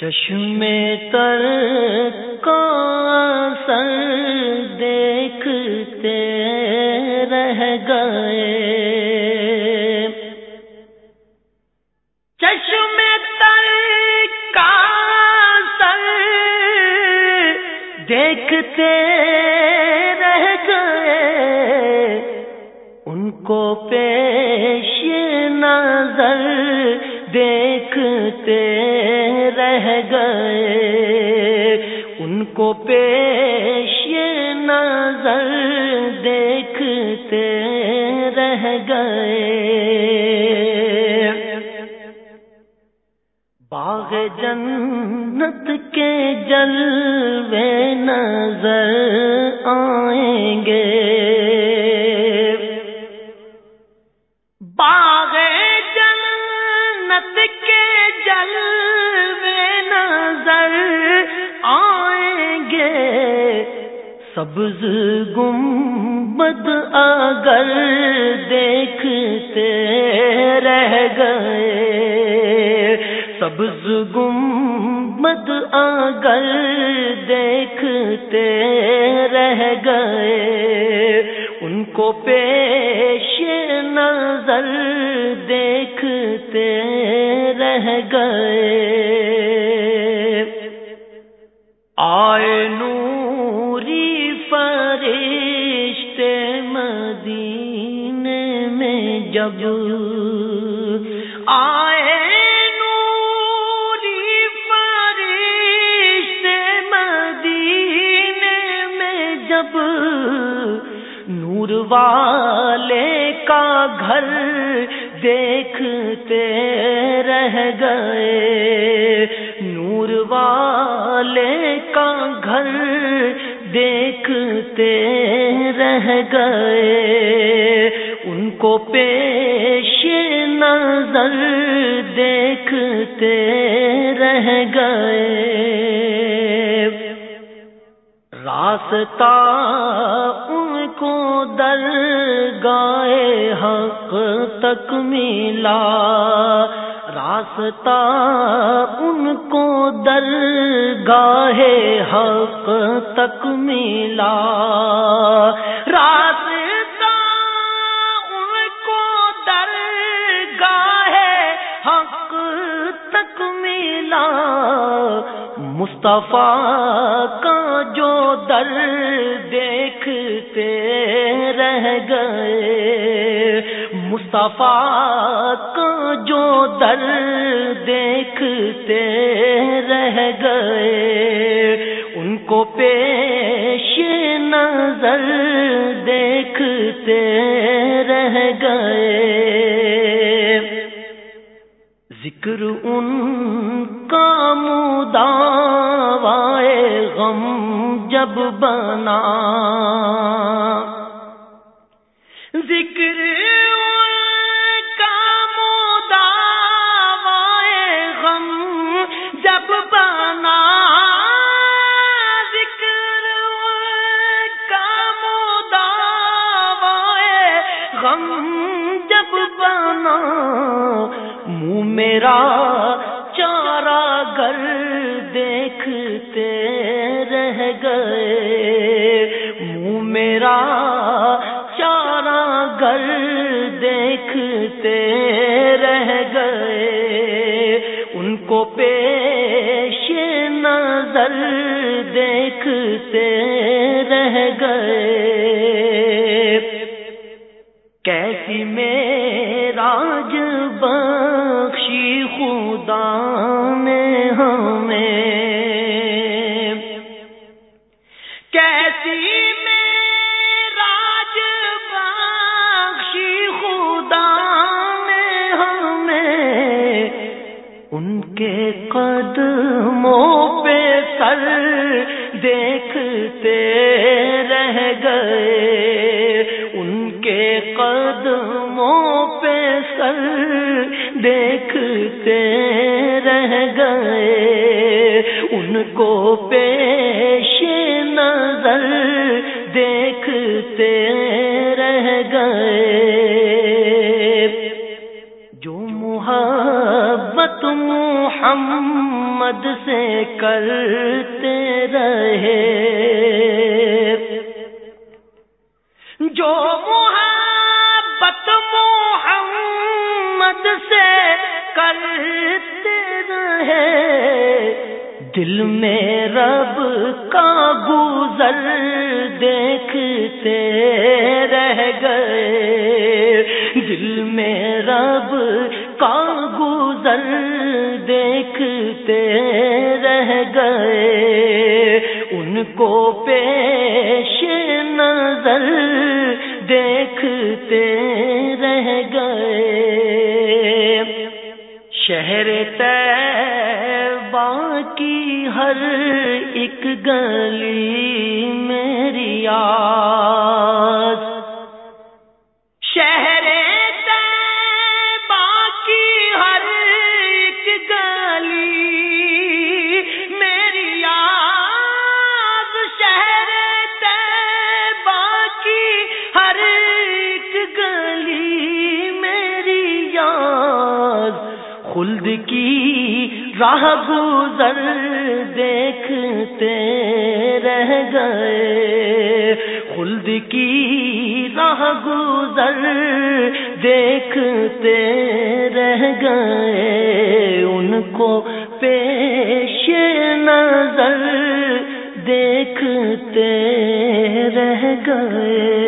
چشم تر کا سر دیکھتے رہ گئے۔ چشم تر کا سر دیکھتے رہ گئے۔ ان کو پیش نظر دیکھتے گئے۔ ان کو پیش نظر دیکھتے رہ گئے۔ باغ جنت کے جلوے نظر آئیں گے۔ باغ جنت کے جلوے سبز گنبد اگر دیکھتے رہ گئے۔ سبز گنبد اگر دیکھتے رہ گئے۔ ان کو پیش نظر دیکھتے رہ گئے۔ جب آئے نوری فرشتے مدینے میں، جب نور والے کا گھر دیکھتے رہ گئے، نور والے کا گھر دیکھتے رہ گئے۔ ان کو پیش نظر دیکھتے رہ گئے۔ راستہ ان کو در گائے حق تک ملا۔ راستہ ان کو در گاہے حق تک ملا۔ مصطفیٰ کا جو در دیکھتے رہ گئے، مصطفیٰ کا جو در دیکھتے رہ گئے، ان کو پیش نظر دیکھتے رہ گئے۔ ذکر ان کا مداوائے غم جب بنا۔ ذکر ان کا مداوائے غم جب بنا۔ ذکر ان کا مداوائے غم جب بنا۔ منہ میرا دیکھتے رہ گئے۔ منہ میرا چارا گر دیکھتے رہ گئے۔ ان کو پیش نظر دیکھتے رہ گئے۔ کیسی میراج بخشی خدا ان کے قدموں پہ سر دیکھتے رہ گئے۔ ان کے قدموں پہ سر دیکھتے رہ گئے۔ ان کو پیش نظر دیکھتے گئے سے کرتے رہے۔ جو محبت محمد سے کرتے رہے، دل میں رب کا گزر دیکھتے رہ گئے۔ دل میں رب کا گزر دیکھتے رہ گئے، ان کو پیش نظر دیکھتے رہ گئے۔ شہر کی ہر ایک گلی میری آس خلد کی راہ گزر دیکھتے رہ گئے۔ خلد کی راہ گزر دیکھتے رہ گئے۔ ان کو پیش نظر دیکھتے رہ گئے۔